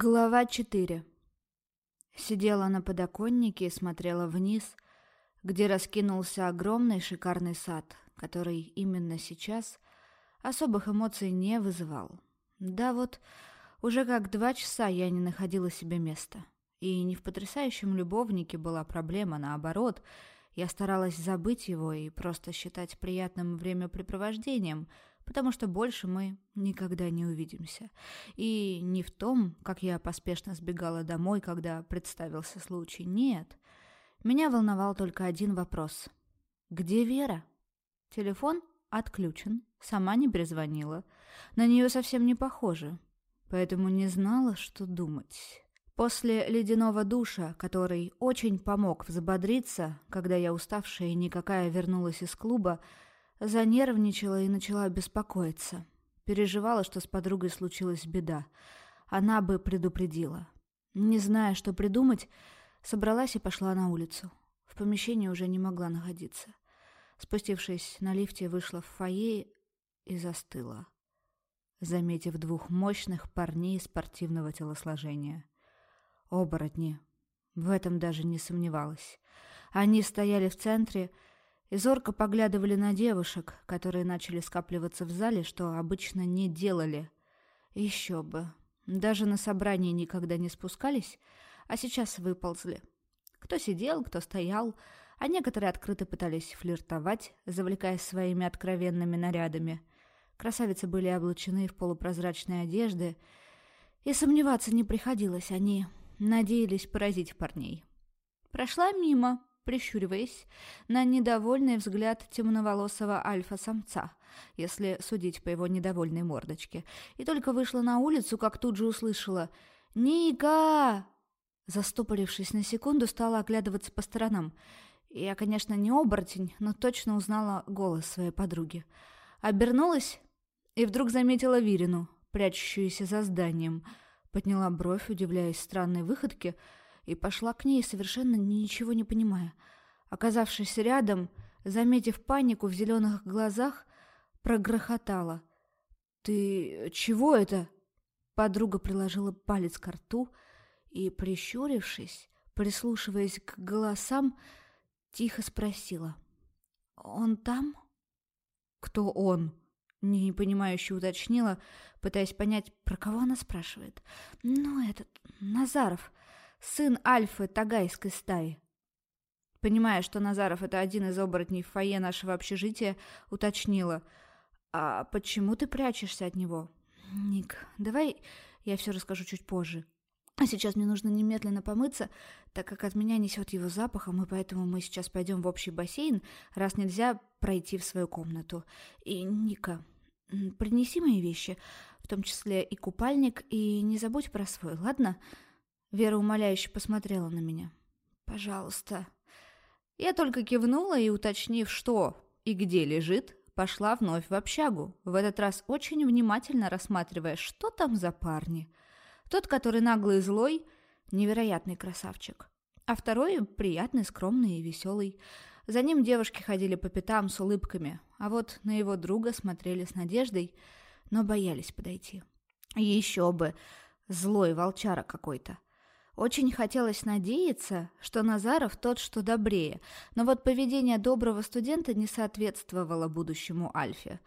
Глава 4 Сидела на подоконнике и смотрела вниз, где раскинулся огромный шикарный сад, который именно сейчас особых эмоций не вызывал. Да вот, уже как два часа я не находила себе места. И не в потрясающем любовнике была проблема, наоборот, я старалась забыть его и просто считать приятным времяпрепровождением — потому что больше мы никогда не увидимся. И не в том, как я поспешно сбегала домой, когда представился случай. Нет. Меня волновал только один вопрос. Где Вера? Телефон отключен, сама не перезвонила. На нее совсем не похоже, поэтому не знала, что думать. После ледяного душа, который очень помог взбодриться, когда я уставшая и никакая вернулась из клуба, Занервничала и начала беспокоиться. Переживала, что с подругой случилась беда. Она бы предупредила. Не зная, что придумать, собралась и пошла на улицу. В помещении уже не могла находиться. Спустившись на лифте, вышла в фойе и застыла, заметив двух мощных парней спортивного телосложения. Оборотни. В этом даже не сомневалась. Они стояли в центре, и зорко поглядывали на девушек, которые начали скапливаться в зале, что обычно не делали. Еще бы. Даже на собрании никогда не спускались, а сейчас выползли. Кто сидел, кто стоял, а некоторые открыто пытались флиртовать, завлекаясь своими откровенными нарядами. Красавицы были облачены в полупрозрачные одежды, и сомневаться не приходилось, они надеялись поразить парней. Прошла мимо, прищуриваясь на недовольный взгляд темноволосого альфа-самца, если судить по его недовольной мордочке, и только вышла на улицу, как тут же услышала «Ника!». Застопорившись на секунду, стала оглядываться по сторонам. Я, конечно, не оборотень, но точно узнала голос своей подруги. Обернулась и вдруг заметила Вирину, прячущуюся за зданием. Подняла бровь, удивляясь странной выходке — и пошла к ней, совершенно ничего не понимая. Оказавшись рядом, заметив панику в зеленых глазах, прогрохотала. «Ты чего это?» Подруга приложила палец к рту и, прищурившись, прислушиваясь к голосам, тихо спросила. «Он там?» «Кто он?» — непонимающе уточнила, пытаясь понять, про кого она спрашивает. «Ну, этот, Назаров сын Альфы Тагайской стаи. Понимая, что Назаров — это один из оборотней в фойе нашего общежития, уточнила. «А почему ты прячешься от него?» «Ник, давай я все расскажу чуть позже. А сейчас мне нужно немедленно помыться, так как от меня несет его запахом, и поэтому мы сейчас пойдем в общий бассейн, раз нельзя пройти в свою комнату. И, Ника, принеси мои вещи, в том числе и купальник, и не забудь про свой, ладно?» Вера умоляюще посмотрела на меня. «Пожалуйста». Я только кивнула и, уточнив, что и где лежит, пошла вновь в общагу, в этот раз очень внимательно рассматривая, что там за парни. Тот, который наглый и злой, невероятный красавчик. А второй приятный, скромный и веселый. За ним девушки ходили по пятам с улыбками, а вот на его друга смотрели с надеждой, но боялись подойти. Еще бы, злой волчара какой-то. Очень хотелось надеяться, что Назаров тот, что добрее, но вот поведение доброго студента не соответствовало будущему Альфе.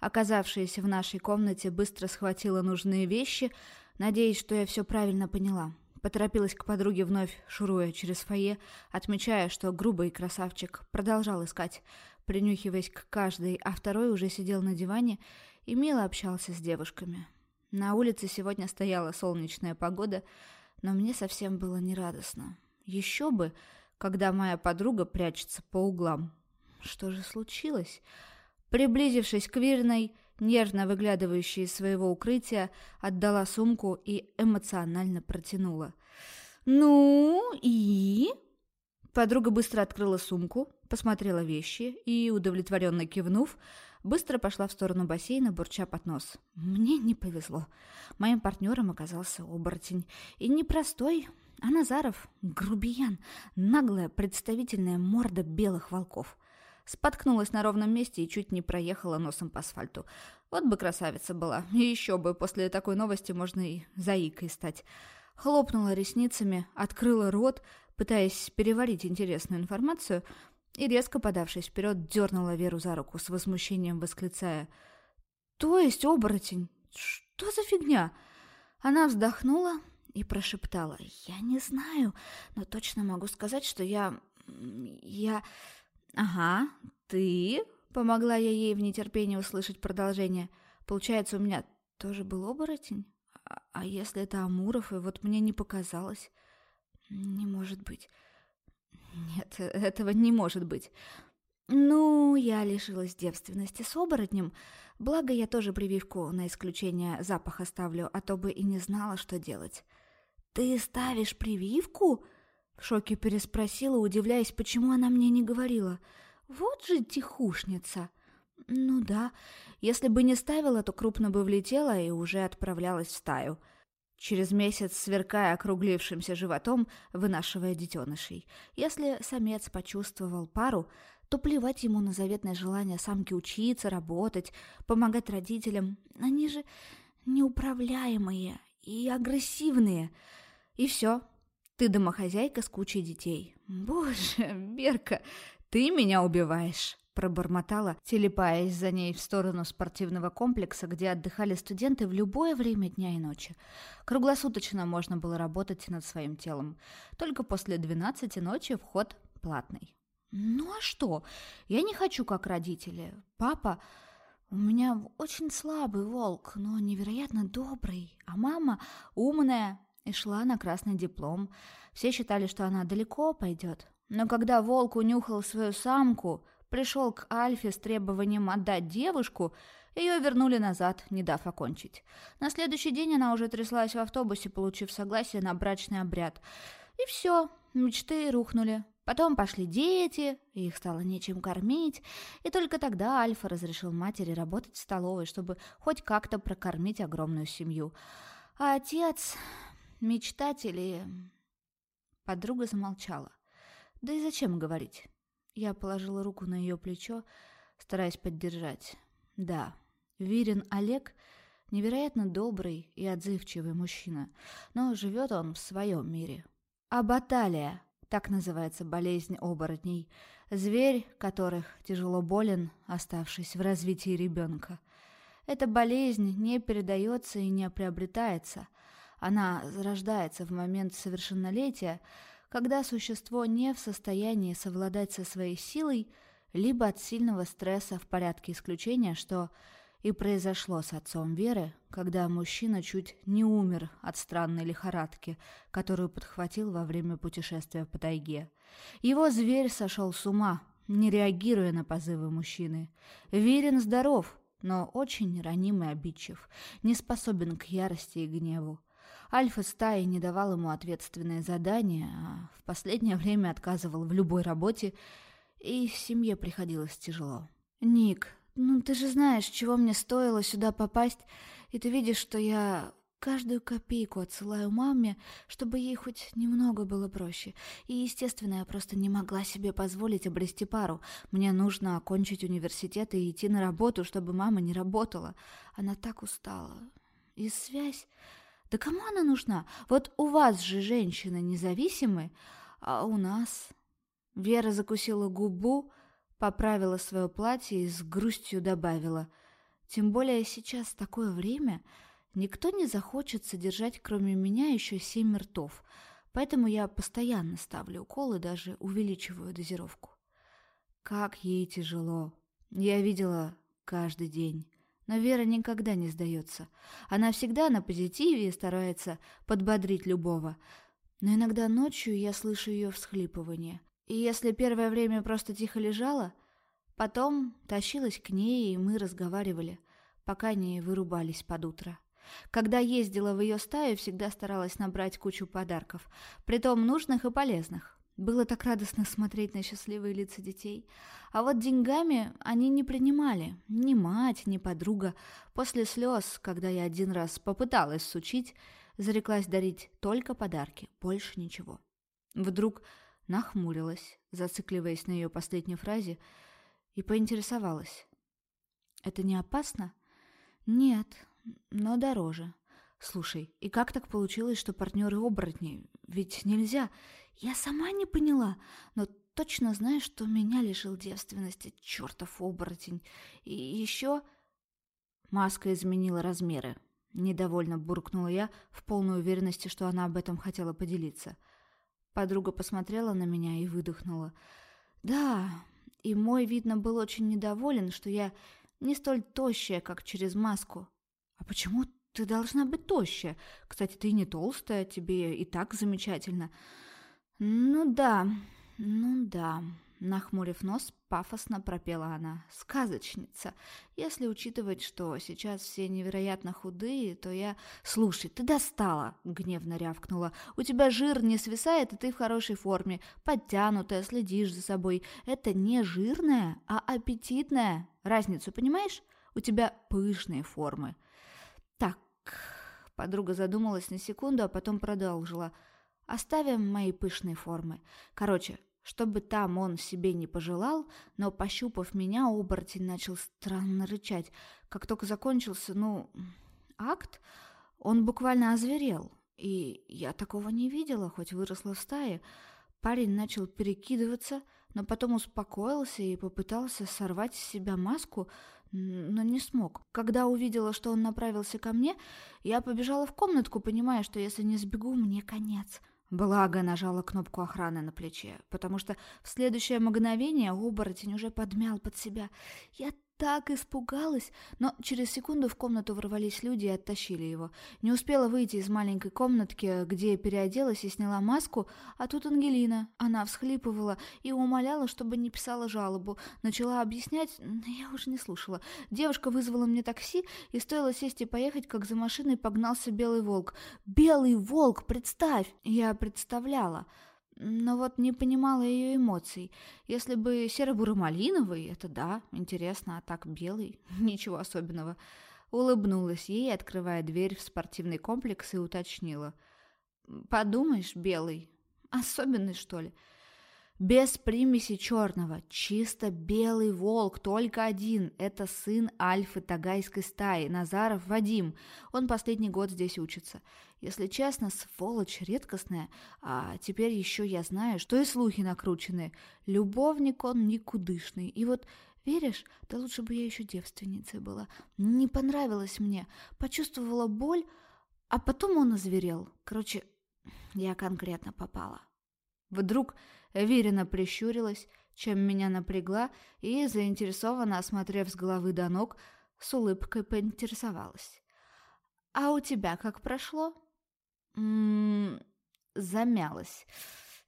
Оказавшаяся в нашей комнате быстро схватила нужные вещи, надеясь, что я все правильно поняла. Поторопилась к подруге вновь, шуруя через фойе, отмечая, что грубый красавчик продолжал искать, принюхиваясь к каждой, а второй уже сидел на диване и мило общался с девушками. На улице сегодня стояла солнечная погода — но мне совсем было нерадостно. Еще бы, когда моя подруга прячется по углам. Что же случилось? Приблизившись к Вирной, нервно выглядывающей из своего укрытия, отдала сумку и эмоционально протянула. «Ну и...» Подруга быстро открыла сумку, посмотрела вещи и, удовлетворенно кивнув, быстро пошла в сторону бассейна, бурча под нос. Мне не повезло. Моим партнером оказался оборотень. И не простой, а Назаров — грубиян, наглая представительная морда белых волков. Споткнулась на ровном месте и чуть не проехала носом по асфальту. Вот бы красавица была. И еще бы, после такой новости можно и заикой стать. Хлопнула ресницами, открыла рот, пытаясь переварить интересную информацию, и, резко подавшись вперед, дернула Веру за руку, с возмущением восклицая «То есть оборотень? Что за фигня?» Она вздохнула и прошептала «Я не знаю, но точно могу сказать, что я... я...» «Ага, ты?» — помогла я ей в нетерпении услышать продолжение. «Получается, у меня тоже был оборотень? А, а если это Амуров, и вот мне не показалось?» «Не может быть. Нет, этого не может быть. Ну, я лишилась девственности с оборотнем, благо я тоже прививку на исключение запаха ставлю, а то бы и не знала, что делать. «Ты ставишь прививку?» В шоке переспросила, удивляясь, почему она мне не говорила. «Вот же тихушница!» «Ну да, если бы не ставила, то крупно бы влетела и уже отправлялась в стаю». Через месяц, сверкая округлившимся животом, вынашивая детенышей. Если самец почувствовал пару, то плевать ему на заветное желание самки учиться, работать, помогать родителям. Они же неуправляемые и агрессивные. И все, ты домохозяйка с кучей детей. Боже, Берка, ты меня убиваешь пробормотала, телепаясь за ней в сторону спортивного комплекса, где отдыхали студенты в любое время дня и ночи. Круглосуточно можно было работать над своим телом. Только после 12 ночи вход платный. Ну а что? Я не хочу как родители. Папа... У меня очень слабый волк, но невероятно добрый, а мама умная и шла на красный диплом. Все считали, что она далеко пойдет. Но когда волк унюхал свою самку, пришел к Альфе с требованием отдать девушку, ее вернули назад, не дав окончить. На следующий день она уже тряслась в автобусе, получив согласие на брачный обряд. И все, мечты рухнули. Потом пошли дети, их стало нечем кормить, и только тогда Альфа разрешил матери работать в столовой, чтобы хоть как-то прокормить огромную семью. А отец... мечтатель и... Подруга замолчала. Да и зачем говорить? Я положила руку на ее плечо, стараясь поддержать. Да, Вирин Олег невероятно добрый и отзывчивый мужчина, но живет он в своем мире. Абаталия, так называется болезнь оборотней, зверь которых тяжело болен, оставшись в развитии ребенка. Эта болезнь не передается и не приобретается. Она зарождается в момент совершеннолетия, когда существо не в состоянии совладать со своей силой, либо от сильного стресса в порядке исключения, что и произошло с отцом Веры, когда мужчина чуть не умер от странной лихорадки, которую подхватил во время путешествия по тайге. Его зверь сошел с ума, не реагируя на позывы мужчины. Верен здоров, но очень раним и обидчив, не способен к ярости и гневу. Альфа стаи не давал ему ответственные задания, а в последнее время отказывал в любой работе, и в семье приходилось тяжело. «Ник, ну ты же знаешь, чего мне стоило сюда попасть, и ты видишь, что я каждую копейку отсылаю маме, чтобы ей хоть немного было проще. И, естественно, я просто не могла себе позволить обрести пару. Мне нужно окончить университет и идти на работу, чтобы мама не работала. Она так устала. И связь... Да кому она нужна? Вот у вас же женщины независимы, а у нас... Вера закусила губу, поправила свое платье и с грустью добавила. Тем более сейчас такое время, никто не захочет содержать кроме меня еще семь ртов, поэтому я постоянно ставлю уколы, даже увеличиваю дозировку. Как ей тяжело. Я видела каждый день. Но Вера никогда не сдается. Она всегда на позитиве и старается подбодрить любого. Но иногда ночью я слышу ее всхлипывание. И если первое время просто тихо лежала, потом тащилась к ней, и мы разговаривали, пока не вырубались под утро. Когда ездила в ее стаю, всегда старалась набрать кучу подарков, притом нужных и полезных. Было так радостно смотреть на счастливые лица детей. А вот деньгами они не принимали. Ни мать, ни подруга. После слез, когда я один раз попыталась сучить, зареклась дарить только подарки, больше ничего. Вдруг нахмурилась, зацикливаясь на ее последней фразе, и поинтересовалась. «Это не опасно?» «Нет, но дороже. Слушай, и как так получилось, что партнеры оборотни? Ведь нельзя. Я сама не поняла, но точно знаю, что меня лишил девственности чертов оборотень. И еще...» Маска изменила размеры. Недовольно буркнула я, в полной уверенности, что она об этом хотела поделиться. Подруга посмотрела на меня и выдохнула. «Да, и мой, видно, был очень недоволен, что я не столь тощая, как через маску. А почему ты должна быть тощая? Кстати, ты не толстая, тебе и так замечательно. Ну да, ну да. Нахмурив нос, пафосно пропела она. «Сказочница. Если учитывать, что сейчас все невероятно худые, то я...» «Слушай, ты достала!» — гневно рявкнула. «У тебя жир не свисает, и ты в хорошей форме. Подтянутая, следишь за собой. Это не жирная, а аппетитная. Разницу понимаешь? У тебя пышные формы». «Так...» — подруга задумалась на секунду, а потом продолжила. «Оставим мои пышные формы. Короче, чтобы там он себе не пожелал, но, пощупав меня, оборотень начал странно рычать. Как только закончился, ну, акт, он буквально озверел. И я такого не видела, хоть выросла в стае. Парень начал перекидываться, но потом успокоился и попытался сорвать с себя маску, но не смог. Когда увидела, что он направился ко мне, я побежала в комнатку, понимая, что если не сбегу, мне конец. Благо нажала кнопку охраны на плече, потому что в следующее мгновение оборотень уже подмял под себя. Я так испугалась, но через секунду в комнату ворвались люди и оттащили его. Не успела выйти из маленькой комнатки, где переоделась и сняла маску, а тут Ангелина. Она всхлипывала и умоляла, чтобы не писала жалобу. Начала объяснять, я уже не слушала. Девушка вызвала мне такси, и стоило сесть и поехать, как за машиной погнался белый волк. «Белый волк, представь!» Я представляла но вот не понимала ее эмоций. Если бы серо-буро-малиновый, это да, интересно, а так белый, ничего особенного. Улыбнулась ей, открывая дверь в спортивный комплекс и уточнила. «Подумаешь, белый, особенный, что ли?» Без примеси черного, чисто белый волк, только один. Это сын Альфы Тагайской стаи, Назаров Вадим. Он последний год здесь учится. Если честно, сволочь редкостная. А теперь еще я знаю, что и слухи накручены. Любовник он никудышный. И вот Веришь, да лучше бы я еще девственницей была. Не понравилось мне. Почувствовала боль, а потом он озверел. Короче, я конкретно попала. Вдруг Верина прищурилась, чем меня напрягла, и, заинтересованно осмотрев с головы до ног, с улыбкой поинтересовалась. «А у тебя как прошло?» Замялась.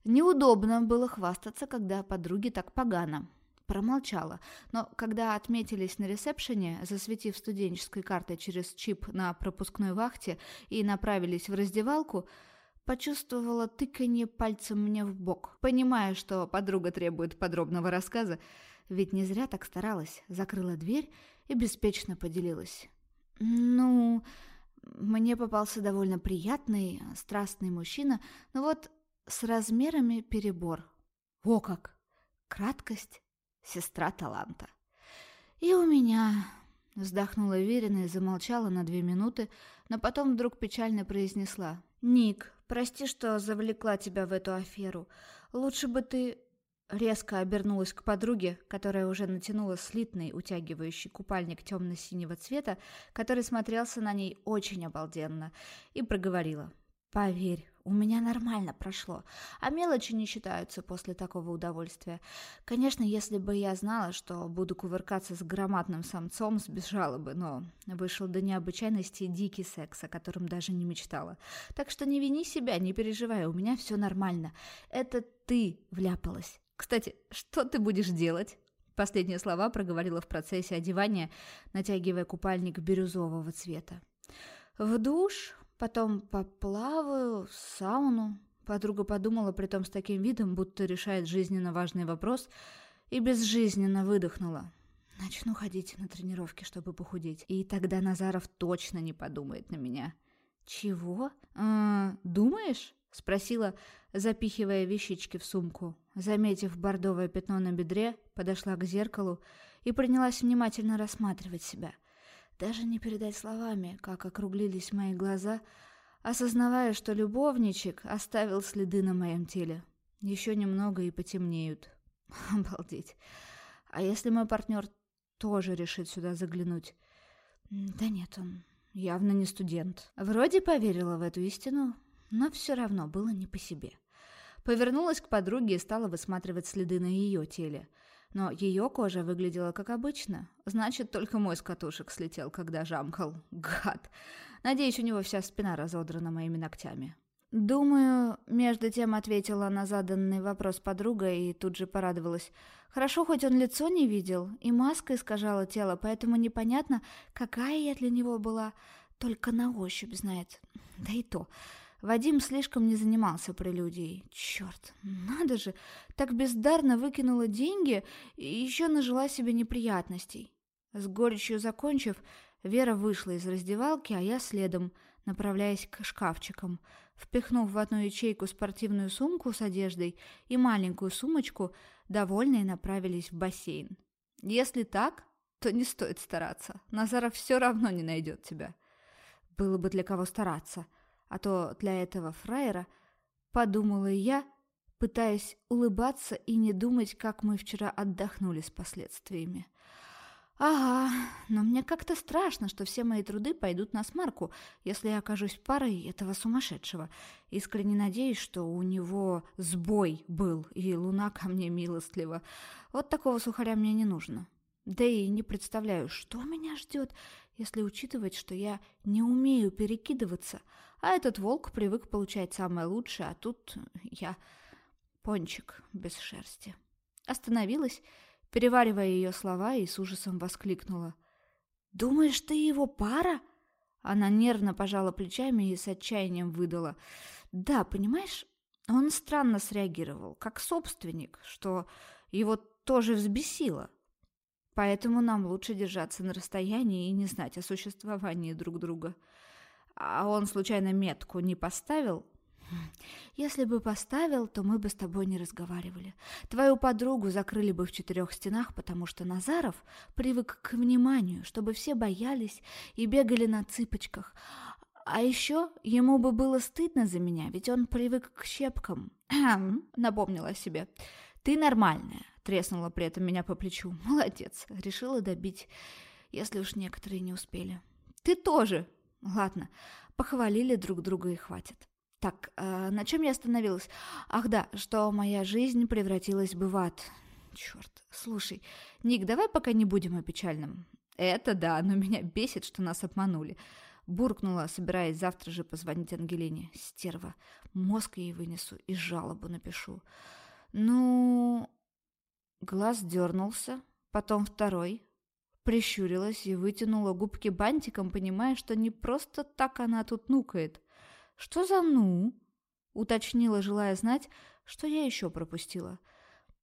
Неудобно было хвастаться, когда подруге так погано. Промолчала, но когда отметились на ресепшене, засветив студенческой картой через чип на пропускной вахте и направились в раздевалку, Почувствовала тыканье пальцем мне в бок, понимая, что подруга требует подробного рассказа, ведь не зря так старалась, закрыла дверь и беспечно поделилась. «Ну, мне попался довольно приятный, страстный мужчина, но вот с размерами перебор. О как! Краткость — сестра таланта. И у меня...» Вздохнула уверенно и замолчала на две минуты, но потом вдруг печально произнесла. «Ник, Прости, что завлекла тебя в эту аферу. Лучше бы ты...» Резко обернулась к подруге, которая уже натянула слитный, утягивающий купальник темно-синего цвета, который смотрелся на ней очень обалденно, и проговорила. «Поверь, у меня нормально прошло, а мелочи не считаются после такого удовольствия. Конечно, если бы я знала, что буду кувыркаться с громадным самцом, сбежала бы, но вышел до необычайности дикий секс, о котором даже не мечтала. Так что не вини себя, не переживай, у меня все нормально. Это ты вляпалась. Кстати, что ты будешь делать?» Последние слова проговорила в процессе одевания, натягивая купальник бирюзового цвета. «В душ Потом поплаваю, в сауну. Подруга подумала при том с таким видом, будто решает жизненно важный вопрос, и безжизненно выдохнула. Начну ходить на тренировки, чтобы похудеть. И тогда Назаров точно не подумает на меня. «Чего? А, думаешь?» — спросила, запихивая вещички в сумку. Заметив бордовое пятно на бедре, подошла к зеркалу и принялась внимательно рассматривать себя. Даже не передать словами, как округлились мои глаза, осознавая, что любовничек оставил следы на моем теле. Еще немного и потемнеют. Обалдеть. А если мой партнер тоже решит сюда заглянуть? Да нет, он явно не студент. Вроде поверила в эту истину, но все равно было не по себе. Повернулась к подруге и стала высматривать следы на ее теле. Но ее кожа выглядела как обычно. Значит, только мой с катушек слетел, когда жамкал. Гад. Надеюсь, у него вся спина разодрана моими ногтями. Думаю, между тем ответила на заданный вопрос подруга и тут же порадовалась. Хорошо, хоть он лицо не видел, и маска искажала тело, поэтому непонятно, какая я для него была. Только на ощупь знает. Да и то. Вадим слишком не занимался прелюдией. Черт, надо же, так бездарно выкинула деньги и еще нажила себе неприятностей. С горечью закончив, Вера вышла из раздевалки, а я следом, направляясь к шкафчикам. Впихнув в одну ячейку спортивную сумку с одеждой и маленькую сумочку, довольные направились в бассейн. Если так, то не стоит стараться. Назаров все равно не найдет тебя. Было бы для кого стараться — а то для этого фраера, подумала я, пытаясь улыбаться и не думать, как мы вчера отдохнули с последствиями. Ага, но мне как-то страшно, что все мои труды пойдут на смарку, если я окажусь парой этого сумасшедшего. Искренне надеюсь, что у него сбой был, и луна ко мне милостлива. Вот такого сухаря мне не нужно. Да и не представляю, что меня ждет, если учитывать, что я не умею перекидываться, а этот волк привык получать самое лучшее, а тут я пончик без шерсти. Остановилась, переваривая ее слова, и с ужасом воскликнула. «Думаешь, ты его пара?» Она нервно пожала плечами и с отчаянием выдала. «Да, понимаешь, он странно среагировал, как собственник, что его тоже взбесило. Поэтому нам лучше держаться на расстоянии и не знать о существовании друг друга. А он случайно метку не поставил? Если бы поставил, то мы бы с тобой не разговаривали. Твою подругу закрыли бы в четырех стенах, потому что Назаров привык к вниманию, чтобы все боялись и бегали на цыпочках. А еще ему бы было стыдно за меня, ведь он привык к щепкам. Напомнила себе. Ты нормальная, Треснула при этом меня по плечу. Молодец, решила добить, если уж некоторые не успели. Ты тоже. Ладно, похвалили друг друга и хватит. Так, э, на чем я остановилась? Ах да, что моя жизнь превратилась бы в ад. Черт, слушай, Ник, давай пока не будем о печальном. Это да, но меня бесит, что нас обманули. Буркнула, собираясь завтра же позвонить Ангелине. Стерва. Мозг ей вынесу и жалобу напишу. Ну, Глаз дернулся, потом второй. Прищурилась и вытянула губки бантиком, понимая, что не просто так она тут нукает. «Что за ну?» — уточнила, желая знать, что я еще пропустила.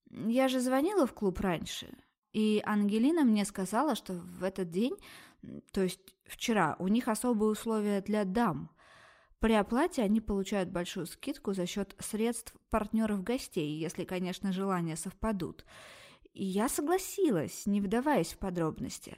«Я же звонила в клуб раньше, и Ангелина мне сказала, что в этот день, то есть вчера, у них особые условия для дам. При оплате они получают большую скидку за счет средств партнеров гостей, если, конечно, желания совпадут. И я согласилась, не вдаваясь в подробности.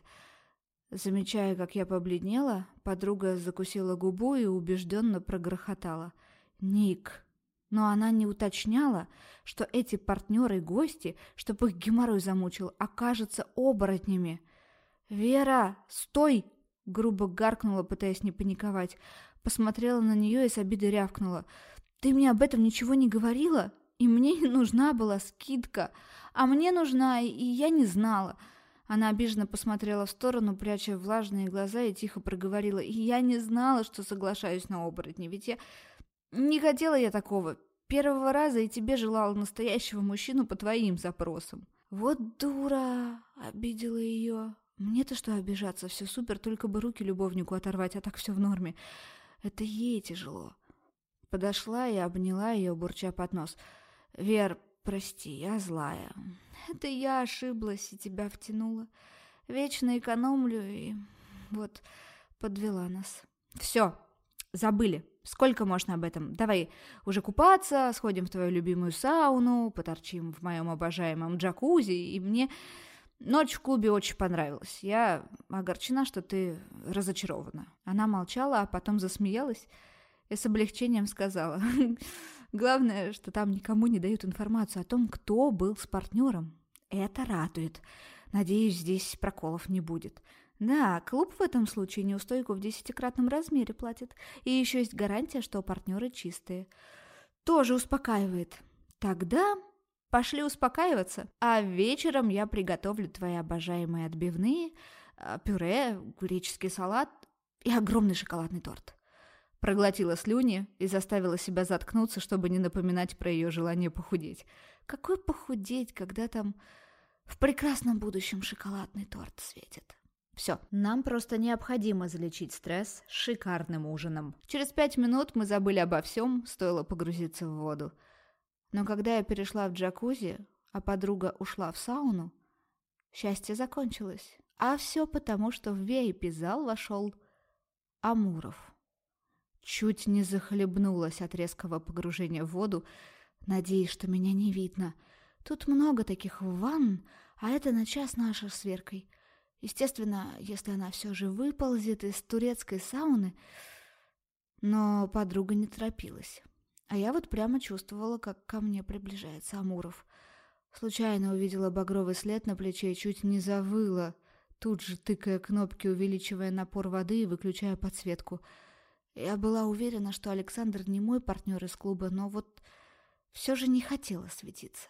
Замечая, как я побледнела, подруга закусила губу и убежденно прогрохотала. «Ник!» Но она не уточняла, что эти партнеры-гости, чтобы их геморрой замучил, окажутся оборотнями. «Вера, стой!» — грубо гаркнула, пытаясь не паниковать посмотрела на нее и с обидой рявкнула. «Ты мне об этом ничего не говорила? И мне не нужна была скидка, а мне нужна, и я не знала». Она обиженно посмотрела в сторону, пряча влажные глаза, и тихо проговорила. «И я не знала, что соглашаюсь на оборотни, ведь я... Не хотела я такого. Первого раза и тебе желала настоящего мужчину по твоим запросам». «Вот дура!» — обидела ее. «Мне-то что обижаться? Все супер, только бы руки любовнику оторвать, а так все в норме. Это ей тяжело. Подошла и обняла ее, бурча под нос. «Вер, прости, я злая. Это я ошиблась и тебя втянула. Вечно экономлю и вот подвела нас». «Все, забыли», — Сколько можно об этом? Давай уже купаться, сходим в твою любимую сауну, поторчим в моем обожаемом джакузи, и мне ночь в клубе очень понравилась. Я огорчена, что ты разочарована. Она молчала, а потом засмеялась и с облегчением сказала. Главное, что там никому не дают информацию о том, кто был с партнером. Это радует. Надеюсь, здесь проколов не будет. Да, клуб в этом случае неустойку в десятикратном размере платит. И еще есть гарантия, что партнеры чистые. Тоже успокаивает. Тогда пошли успокаиваться. А вечером я приготовлю твои обожаемые отбивные, а, пюре, греческий салат и огромный шоколадный торт. Проглотила слюни и заставила себя заткнуться, чтобы не напоминать про ее желание похудеть. Какой похудеть, когда там в прекрасном будущем шоколадный торт светит? Все, нам просто необходимо залечить стресс шикарным ужином. Через пять минут мы забыли обо всем, стоило погрузиться в воду. Но когда я перешла в джакузи, а подруга ушла в сауну, счастье закончилось. А все потому, что в VIP-зал вошел Амуров. Чуть не захлебнулась от резкого погружения в воду, надеясь, что меня не видно. Тут много таких ванн, а это на час наша с Веркой. Естественно, если она все же выползет из турецкой сауны, но подруга не торопилась. А я вот прямо чувствовала, как ко мне приближается Амуров. Случайно увидела багровый след на плече и чуть не завыла, тут же тыкая кнопки, увеличивая напор воды и выключая подсветку. Я была уверена, что Александр не мой партнер из клуба, но вот все же не хотела светиться.